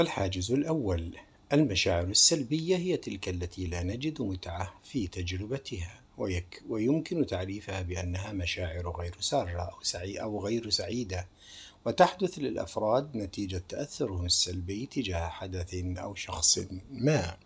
الحاجز الأول. المشاعر السلبية هي تلك التي لا نجد متعة في تجربتها ويك ويمكن تعريفها بأنها مشاعر غير سارة أو, سعي أو غير سعيدة. وتحدث للأفراد نتيجة تأثرهم السلبي تجاه حدث أو شخص ما.